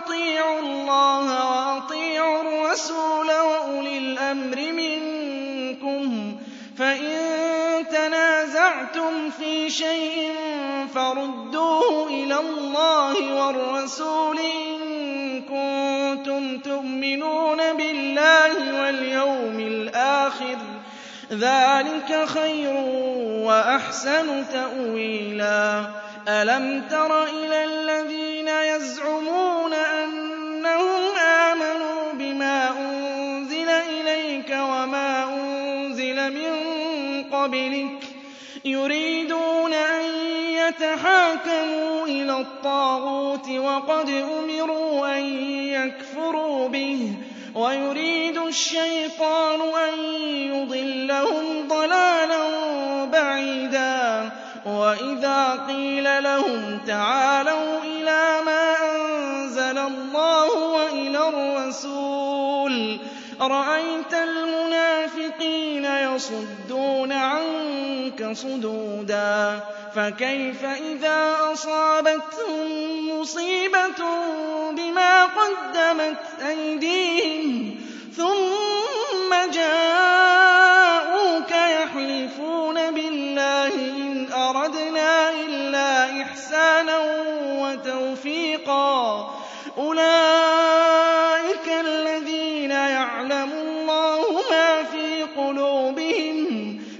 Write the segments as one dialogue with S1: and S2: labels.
S1: أَطِيعُوا اللَّهَ وَأَطِيعُوا الرَّسُولَ وَأُولِي الْأَمْرِ مِنكُمْ فَإِن تَنَازَعْتُمْ فِي شَيْءٍ فَرُدُّوهُ إِلَى اللَّهِ وَالرَّسُولِ إِن كُنتُمْ تُؤْمِنُونَ بِاللَّهِ وَالْيَوْمِ الْآخِرِ ذَلِكَ خَيْرٌ وَأَحْسَنُ تَأْوِيلًا أَلَمْ تَرَ إِلَى الَّذِينَ يَزْعُمُونَ مِن قَبْلِكَ يُرِيدُونَ أَن يَتَحَاكَمُوا إِلَى الطَّاغُوتِ وَقَدْ أُمِرُوا أَن يَكْفُرُوا بِهِ وَيُرِيدُ الشَّيْطَانُ أَن يُضِلَّهُمْ ضَلَالًا بَعِيدًا وَإِذَا قِيلَ لَهُمْ تَعَالَوْا إِلَىٰ مَا أَنزَلَ اللَّهُ وَإِلَى الرَّسُولِ رأيت الْمُنَافِقِينَ يصدون عنك صدودا فكيف إذا أصابتهم مصيبة بما قدمت أيديهم ثم جاءوك يحلفون بالله إن أردنا إلا إحسانا وتوفيقا أولئك الذين يعلم الله ما في قلوبهم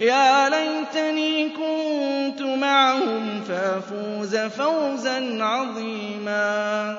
S1: يا ليتني كنت معهم فأفوز فوزا عظيما